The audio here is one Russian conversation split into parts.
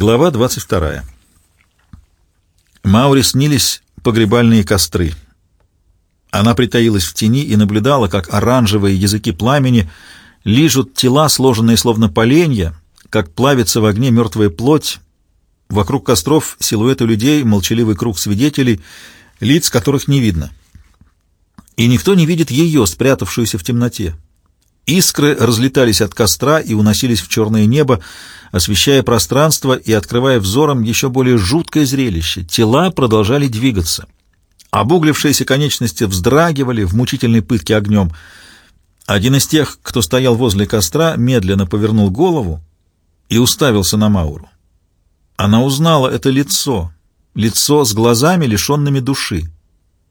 Глава 22. Мауре снились погребальные костры. Она притаилась в тени и наблюдала, как оранжевые языки пламени лижут тела, сложенные словно поленья, как плавится в огне мертвая плоть. Вокруг костров силуэты людей, молчаливый круг свидетелей, лиц которых не видно. И никто не видит ее, спрятавшуюся в темноте. Искры разлетались от костра и уносились в черное небо, освещая пространство и открывая взором еще более жуткое зрелище. Тела продолжали двигаться. Обуглившиеся конечности вздрагивали в мучительной пытке огнем. Один из тех, кто стоял возле костра, медленно повернул голову и уставился на Мауру. Она узнала это лицо, лицо с глазами, лишенными души.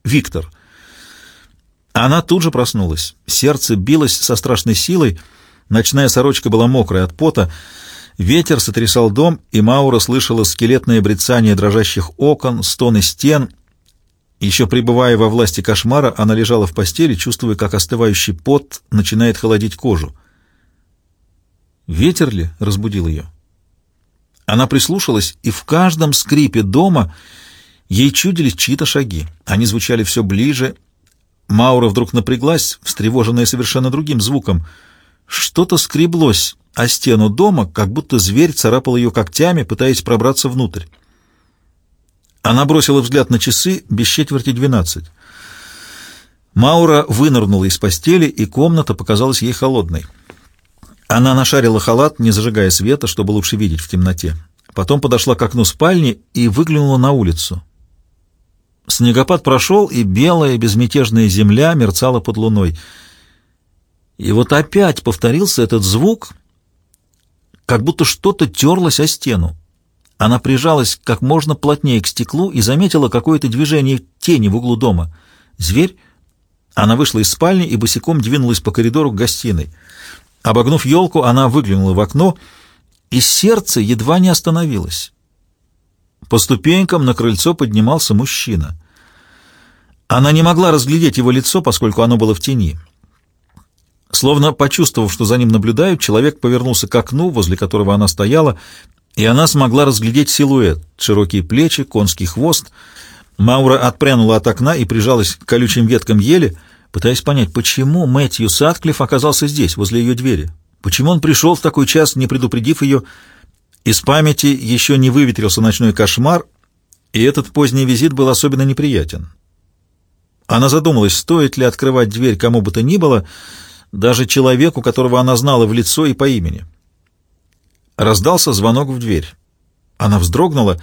Виктор — она тут же проснулась. Сердце билось со страшной силой, ночная сорочка была мокрая от пота, ветер сотрясал дом, и Маура слышала скелетное брецание дрожащих окон, стоны стен. Еще пребывая во власти кошмара, она лежала в постели, чувствуя, как остывающий пот начинает холодить кожу. Ветер ли разбудил ее? Она прислушалась, и в каждом скрипе дома ей чудились чьи-то шаги. Они звучали все ближе Маура вдруг напряглась, встревоженная совершенно другим звуком. Что-то скреблось о стену дома, как будто зверь царапал ее когтями, пытаясь пробраться внутрь. Она бросила взгляд на часы без четверти двенадцать. Маура вынырнула из постели, и комната показалась ей холодной. Она нашарила халат, не зажигая света, чтобы лучше видеть в темноте. Потом подошла к окну спальни и выглянула на улицу. Снегопад прошел, и белая безмятежная земля мерцала под луной. И вот опять повторился этот звук, как будто что-то терлось о стену. Она прижалась как можно плотнее к стеклу и заметила какое-то движение тени в углу дома. Зверь? Она вышла из спальни и босиком двинулась по коридору к гостиной. Обогнув елку, она выглянула в окно, и сердце едва не остановилось. По ступенькам на крыльцо поднимался мужчина. Она не могла разглядеть его лицо, поскольку оно было в тени. Словно почувствовав, что за ним наблюдают, человек повернулся к окну, возле которого она стояла, и она смогла разглядеть силуэт, широкие плечи, конский хвост. Маура отпрянула от окна и прижалась к колючим веткам ели, пытаясь понять, почему Мэтью Сатклифф оказался здесь, возле ее двери. Почему он пришел в такой час, не предупредив ее, из памяти еще не выветрился ночной кошмар, и этот поздний визит был особенно неприятен. Она задумалась, стоит ли открывать дверь кому бы то ни было, даже человеку, которого она знала в лицо и по имени. Раздался звонок в дверь. Она вздрогнула,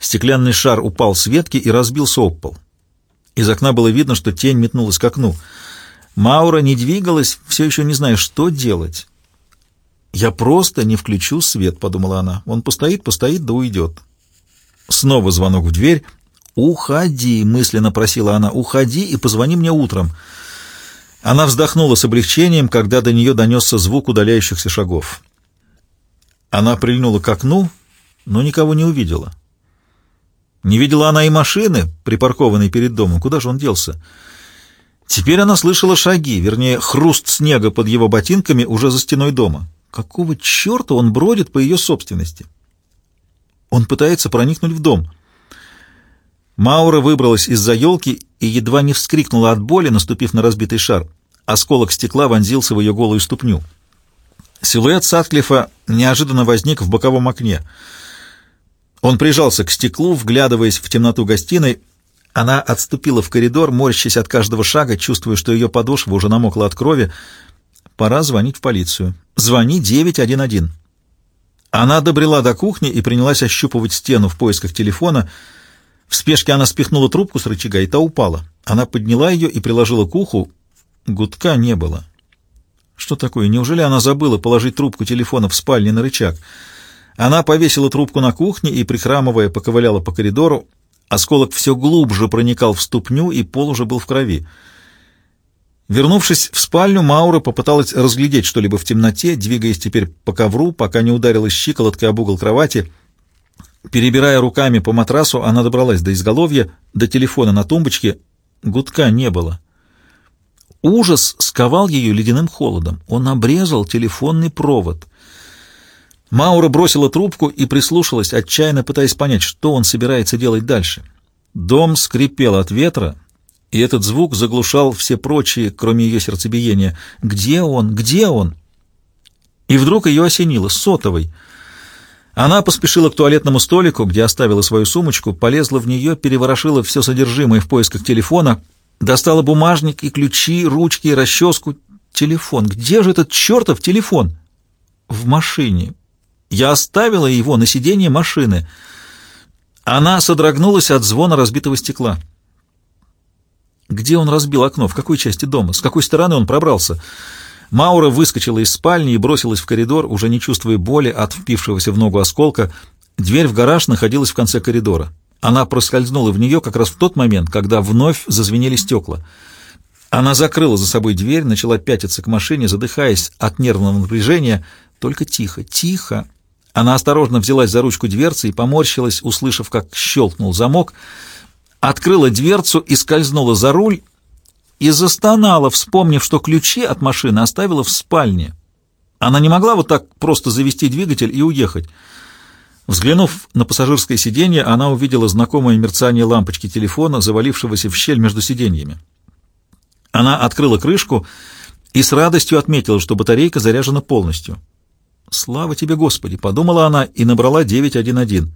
стеклянный шар упал с ветки и разбился об пол. Из окна было видно, что тень метнулась к окну. Маура не двигалась, все еще не зная, что делать. «Я просто не включу свет», — подумала она. «Он постоит, постоит, да уйдет». Снова звонок в дверь. «Уходи», — мысленно просила она, — «уходи и позвони мне утром». Она вздохнула с облегчением, когда до нее донесся звук удаляющихся шагов. Она прильнула к окну, но никого не увидела. Не видела она и машины, припаркованной перед домом. Куда же он делся? Теперь она слышала шаги, вернее, хруст снега под его ботинками уже за стеной дома. Какого черта он бродит по ее собственности? Он пытается проникнуть в дом. Маура выбралась из-за елки и едва не вскрикнула от боли, наступив на разбитый шар. Осколок стекла вонзился в ее голую ступню. Силуэт Сатклифа неожиданно возник в боковом окне. Он прижался к стеклу, вглядываясь в темноту гостиной. Она отступила в коридор, морщась от каждого шага, чувствуя, что ее подошва уже намокла от крови. Пора звонить в полицию. Звони 911. Она добрела до кухни и принялась ощупывать стену в поисках телефона. В спешке она спихнула трубку с рычага, и та упала. Она подняла ее и приложила к уху. Гудка не было. Что такое? Неужели она забыла положить трубку телефона в спальне на рычаг? Она повесила трубку на кухне и, прихрамывая, поковыляла по коридору. Осколок все глубже проникал в ступню, и пол уже был в крови. Вернувшись в спальню, Маура попыталась разглядеть что-либо в темноте, двигаясь теперь по ковру, пока не ударилась щиколоткой об угол кровати. Перебирая руками по матрасу, она добралась до изголовья, до телефона на тумбочке. Гудка не было. Ужас сковал ее ледяным холодом. Он обрезал телефонный провод. Маура бросила трубку и прислушалась, отчаянно пытаясь понять, что он собирается делать дальше. Дом скрипел от ветра, и этот звук заглушал все прочие, кроме ее сердцебиения. «Где он? Где он?» И вдруг ее осенило. Сотовый. Она поспешила к туалетному столику, где оставила свою сумочку, полезла в нее, переворошила все содержимое в поисках телефона, достала бумажник и ключи, ручки и расческу. Телефон. Где же этот чертов телефон? В машине. Я оставила его на сиденье машины. Она содрогнулась от звона разбитого стекла. Где он разбил окно? В какой части дома? С какой стороны он пробрался? Маура выскочила из спальни и бросилась в коридор, уже не чувствуя боли от впившегося в ногу осколка. Дверь в гараж находилась в конце коридора. Она проскользнула в нее как раз в тот момент, когда вновь зазвенели стекла. Она закрыла за собой дверь, начала пятиться к машине, задыхаясь от нервного напряжения. Только тихо, тихо. Она осторожно взялась за ручку дверцы и поморщилась, услышав, как щелкнул замок, открыла дверцу и скользнула за руль, и застонала, вспомнив, что ключи от машины оставила в спальне. Она не могла вот так просто завести двигатель и уехать. Взглянув на пассажирское сиденье, она увидела знакомое мерцание лампочки телефона, завалившегося в щель между сиденьями. Она открыла крышку и с радостью отметила, что батарейка заряжена полностью. «Слава тебе, Господи!» — подумала она и набрала 911.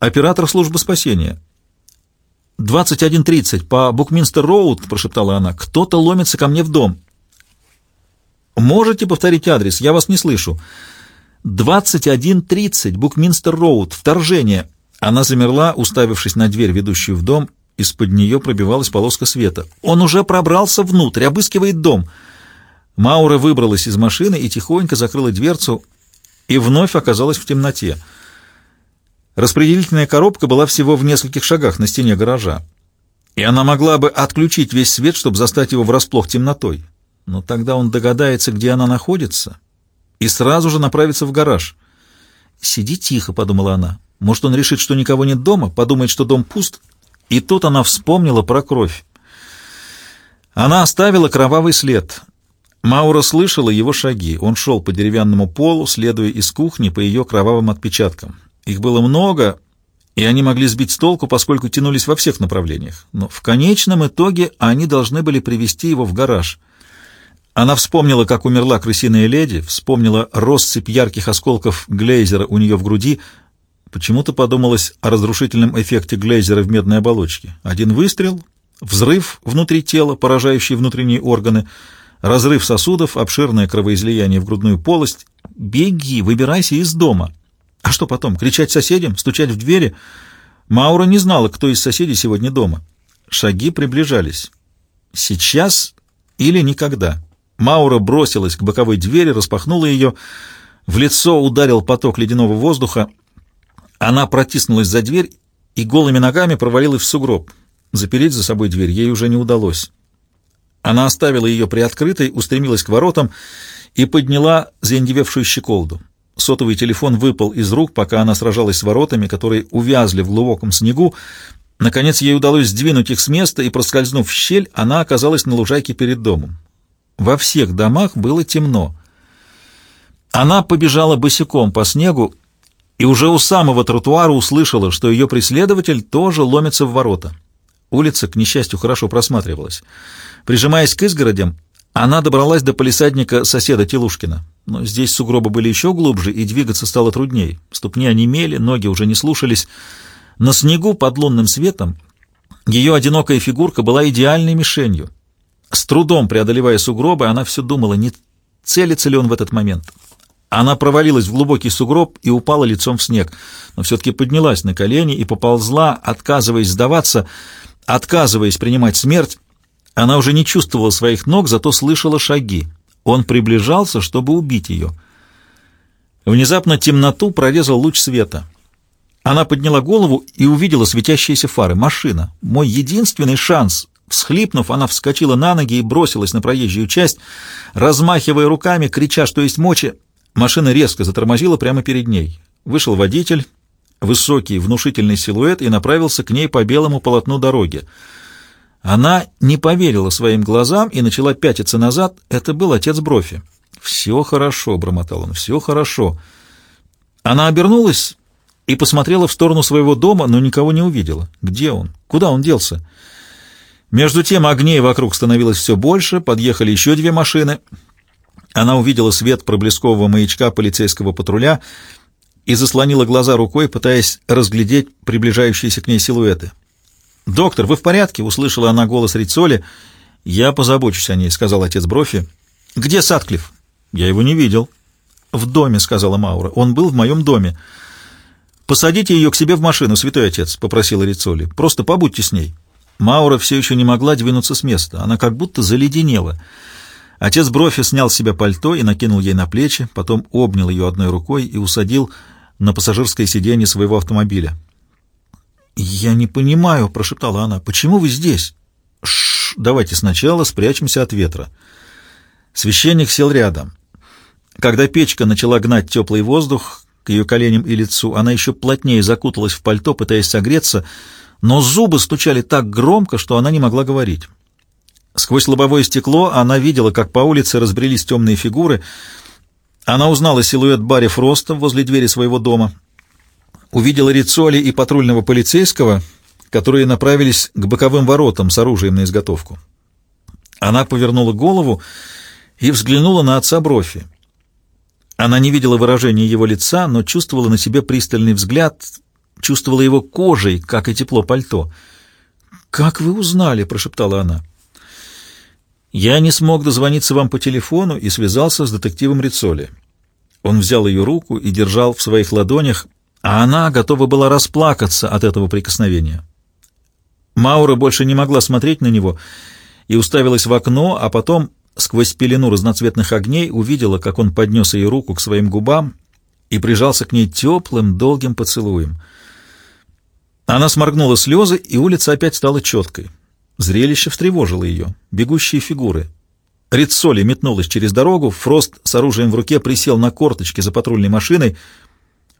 «Оператор службы спасения». «21.30 по Букминстер-Роуд», — прошептала она. «Кто-то ломится ко мне в дом». «Можете повторить адрес? Я вас не слышу». «21.30 Букминстер-Роуд. Вторжение». Она замерла, уставившись на дверь, ведущую в дом. Из-под нее пробивалась полоска света. «Он уже пробрался внутрь, обыскивает дом». Маура выбралась из машины и тихонько закрыла дверцу и вновь оказалась в темноте. Распределительная коробка была всего в нескольких шагах на стене гаража, и она могла бы отключить весь свет, чтобы застать его врасплох темнотой. Но тогда он догадается, где она находится, и сразу же направится в гараж. «Сиди тихо», — подумала она. «Может, он решит, что никого нет дома, подумает, что дом пуст». И тут она вспомнила про кровь. Она оставила кровавый след. Маура слышала его шаги. Он шел по деревянному полу, следуя из кухни по ее кровавым отпечаткам. Их было много, и они могли сбить с толку, поскольку тянулись во всех направлениях. Но в конечном итоге они должны были привести его в гараж. Она вспомнила, как умерла крысиная леди, вспомнила россыпь ярких осколков глейзера у нее в груди. Почему-то подумалось о разрушительном эффекте глейзера в медной оболочке. Один выстрел, взрыв внутри тела, поражающий внутренние органы, разрыв сосудов, обширное кровоизлияние в грудную полость. «Беги, выбирайся из дома!» А что потом? Кричать соседям? Стучать в двери? Маура не знала, кто из соседей сегодня дома. Шаги приближались. Сейчас или никогда. Маура бросилась к боковой двери, распахнула ее. В лицо ударил поток ледяного воздуха. Она протиснулась за дверь и голыми ногами провалилась в сугроб. Запереть за собой дверь ей уже не удалось. Она оставила ее приоткрытой, устремилась к воротам и подняла заиндевевшую щеколду. Сотовый телефон выпал из рук, пока она сражалась с воротами, которые увязли в глубоком снегу. Наконец ей удалось сдвинуть их с места, и, проскользнув в щель, она оказалась на лужайке перед домом. Во всех домах было темно. Она побежала босиком по снегу и уже у самого тротуара услышала, что ее преследователь тоже ломится в ворота. Улица, к несчастью, хорошо просматривалась. Прижимаясь к изгородям, она добралась до полисадника соседа Телушкина. Но здесь сугробы были еще глубже, и двигаться стало трудней. Ступни онемели, ноги уже не слушались. На снегу под лунным светом ее одинокая фигурка была идеальной мишенью. С трудом преодолевая сугробы, она все думала, не целится ли он в этот момент. Она провалилась в глубокий сугроб и упала лицом в снег, но все-таки поднялась на колени и поползла, отказываясь сдаваться, отказываясь принимать смерть. Она уже не чувствовала своих ног, зато слышала шаги. Он приближался, чтобы убить ее. Внезапно темноту прорезал луч света. Она подняла голову и увидела светящиеся фары. Машина. Мой единственный шанс. Всхлипнув, она вскочила на ноги и бросилась на проезжую часть, размахивая руками, крича, что есть мочи. Машина резко затормозила прямо перед ней. Вышел водитель, высокий, внушительный силуэт, и направился к ней по белому полотну дороги. Она не поверила своим глазам и начала пятиться назад. Это был отец Брофи. «Все хорошо», — бормотал он, — «все хорошо». Она обернулась и посмотрела в сторону своего дома, но никого не увидела. Где он? Куда он делся? Между тем огней вокруг становилось все больше, подъехали еще две машины. Она увидела свет проблескового маячка полицейского патруля и заслонила глаза рукой, пытаясь разглядеть приближающиеся к ней силуэты. «Доктор, вы в порядке?» — услышала она голос Рицоли. «Я позабочусь о ней», — сказал отец Брофи. «Где Садклифф?» «Я его не видел». «В доме», — сказала Маура. «Он был в моем доме». «Посадите ее к себе в машину, святой отец», — попросила Рицоли. «Просто побудьте с ней». Маура все еще не могла двинуться с места. Она как будто заледенела. Отец Брофи снял с себя пальто и накинул ей на плечи, потом обнял ее одной рукой и усадил на пассажирское сиденье своего автомобиля. «Я не понимаю», — прошептала она, — «почему вы здесь?» «Шш, давайте сначала спрячемся от ветра». Священник сел рядом. Когда печка начала гнать теплый воздух к ее коленям и лицу, она еще плотнее закуталась в пальто, пытаясь согреться, но зубы стучали так громко, что она не могла говорить. Сквозь лобовое стекло она видела, как по улице разбрелись темные фигуры. Она узнала силуэт Барри Фроста возле двери своего дома — увидела Рицоли и патрульного полицейского, которые направились к боковым воротам с оружием на изготовку. Она повернула голову и взглянула на отца Брофи. Она не видела выражения его лица, но чувствовала на себе пристальный взгляд, чувствовала его кожей, как и тепло пальто. «Как вы узнали?» — прошептала она. «Я не смог дозвониться вам по телефону и связался с детективом Рицоли». Он взял ее руку и держал в своих ладонях, а она готова была расплакаться от этого прикосновения. Маура больше не могла смотреть на него и уставилась в окно, а потом сквозь пелену разноцветных огней увидела, как он поднес ее руку к своим губам и прижался к ней теплым, долгим поцелуем. Она сморгнула слезы, и улица опять стала четкой. Зрелище встревожило ее. Бегущие фигуры. Рицоли метнулась через дорогу, Фрост с оружием в руке присел на корточки за патрульной машиной —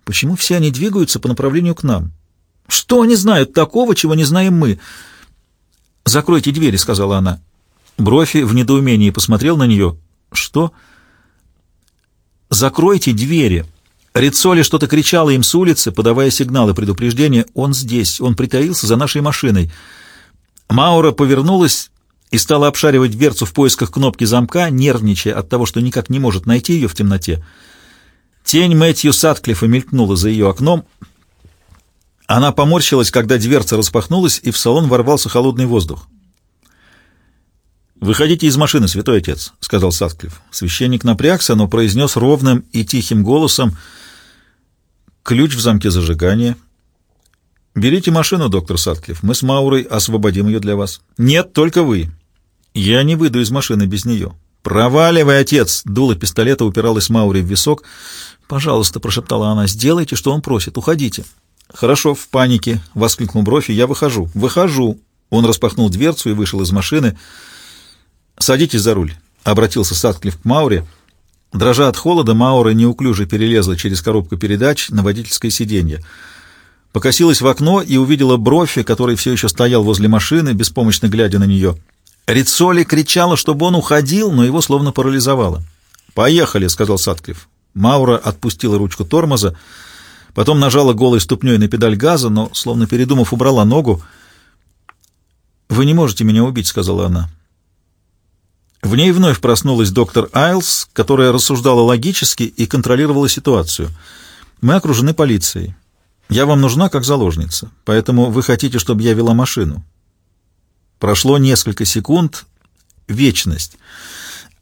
Почему все они двигаются по направлению к нам? Что они знают такого, чего не знаем мы? «Закройте двери», — сказала она. Брофи в недоумении посмотрел на нее. «Что?» «Закройте двери». Рицоли что-то кричала им с улицы, подавая сигналы предупреждения. «Он здесь, он притаился за нашей машиной». Маура повернулась и стала обшаривать дверцу в поисках кнопки замка, нервничая от того, что никак не может найти ее в темноте. Тень Мэтью Сатклифа мелькнула за ее окном. Она поморщилась, когда дверца распахнулась, и в салон ворвался холодный воздух. «Выходите из машины, святой отец», — сказал Сатклифф. Священник напрягся, но произнес ровным и тихим голосом «Ключ в замке зажигания». «Берите машину, доктор Сатклифф, мы с Маурой освободим ее для вас». «Нет, только вы». «Я не выйду из машины без нее». «Проваливай, отец!» — дуло пистолета упиралась Маури в висок. «Пожалуйста», — прошептала она, — «сделайте, что он просит, уходите». «Хорошо, в панике», — воскликнул Брофи, — «я выхожу». «Выхожу». Он распахнул дверцу и вышел из машины. «Садитесь за руль», — обратился Садклифф к Мауре. Дрожа от холода, Маура неуклюже перелезла через коробку передач на водительское сиденье. Покосилась в окно и увидела Брофи, который все еще стоял возле машины, беспомощно глядя на нее. Рицоли кричала, чтобы он уходил, но его словно парализовало. «Поехали», — сказал Садклифф. Маура отпустила ручку тормоза, потом нажала голой ступней на педаль газа, но, словно передумав, убрала ногу. «Вы не можете меня убить», — сказала она. В ней вновь проснулась доктор Айлс, которая рассуждала логически и контролировала ситуацию. «Мы окружены полицией. Я вам нужна как заложница, поэтому вы хотите, чтобы я вела машину». Прошло несколько секунд, вечность.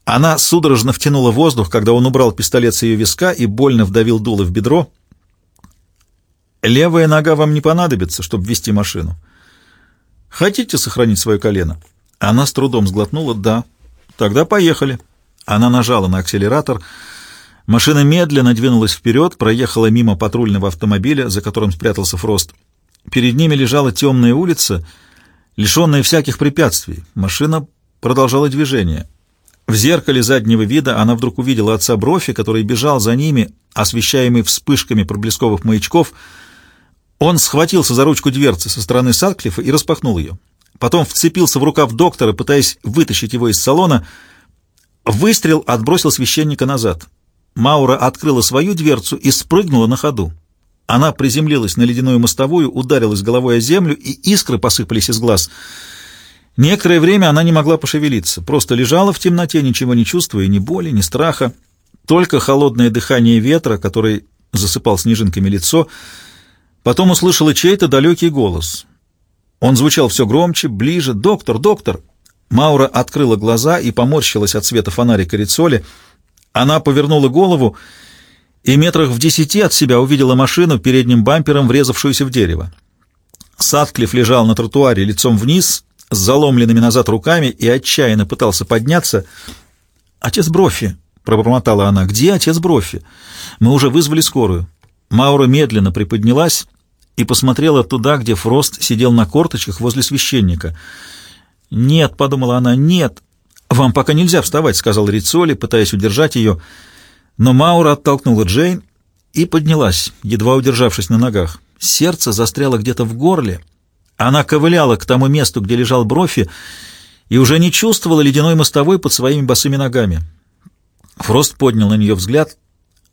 Она судорожно втянула воздух, когда он убрал пистолет с ее виска и больно вдавил дуло в бедро. «Левая нога вам не понадобится, чтобы вести машину. Хотите сохранить свое колено?» Она с трудом сглотнула «да». «Тогда поехали». Она нажала на акселератор. Машина медленно двинулась вперед, проехала мимо патрульного автомобиля, за которым спрятался Фрост. Перед ними лежала темная улица, лишенная всяких препятствий. Машина продолжала движение. В зеркале заднего вида она вдруг увидела отца Брофи, который бежал за ними, освещаемый вспышками проблесковых маячков. Он схватился за ручку дверцы со стороны Садклифа и распахнул ее. Потом вцепился в рукав доктора, пытаясь вытащить его из салона. Выстрел отбросил священника назад. Маура открыла свою дверцу и спрыгнула на ходу. Она приземлилась на ледяную мостовую, ударилась головой о землю, и искры посыпались из глаз. Некоторое время она не могла пошевелиться, просто лежала в темноте, ничего не чувствуя, ни боли, ни страха, только холодное дыхание ветра, который засыпал снежинками лицо. Потом услышала чей-то далекий голос. Он звучал все громче, ближе. «Доктор! Доктор!» Маура открыла глаза и поморщилась от света фонарика Рицоли. Она повернула голову и метрах в десяти от себя увидела машину передним бампером, врезавшуюся в дерево. Садклифф лежал на тротуаре лицом вниз, с заломленными назад руками и отчаянно пытался подняться. «Отец Брофи!» — пробормотала она. «Где отец Брофи? Мы уже вызвали скорую». Маура медленно приподнялась и посмотрела туда, где Фрост сидел на корточках возле священника — «Нет», — подумала она, — «нет». «Вам пока нельзя вставать», — сказал Рицоли, пытаясь удержать ее. Но Маура оттолкнула Джейн и поднялась, едва удержавшись на ногах. Сердце застряло где-то в горле. Она ковыляла к тому месту, где лежал Брофи, и уже не чувствовала ледяной мостовой под своими босыми ногами. Фрост поднял на нее взгляд.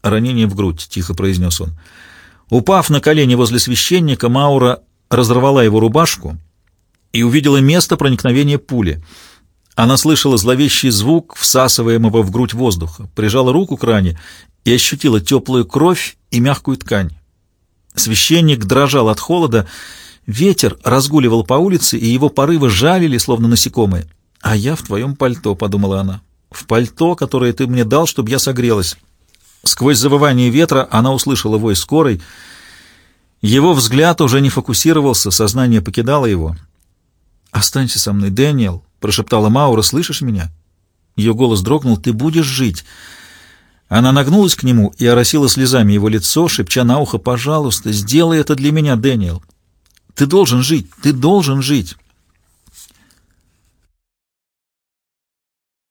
«Ранение в грудь», — тихо произнес он. Упав на колени возле священника, Маура разорвала его рубашку — и увидела место проникновения пули. Она слышала зловещий звук всасываемого в грудь воздуха, прижала руку к ране и ощутила теплую кровь и мягкую ткань. Священник дрожал от холода, ветер разгуливал по улице, и его порывы жалили, словно насекомые. «А я в твоем пальто», — подумала она, — «в пальто, которое ты мне дал, чтобы я согрелась». Сквозь завывание ветра она услышала вой скорой. Его взгляд уже не фокусировался, сознание покидало его — «Останься со мной, Дэниел», — прошептала Маура, — «слышишь меня?» Ее голос дрогнул. «Ты будешь жить». Она нагнулась к нему и оросила слезами его лицо, шепча на ухо, «Пожалуйста, сделай это для меня, Дэниел. Ты должен жить, ты должен жить».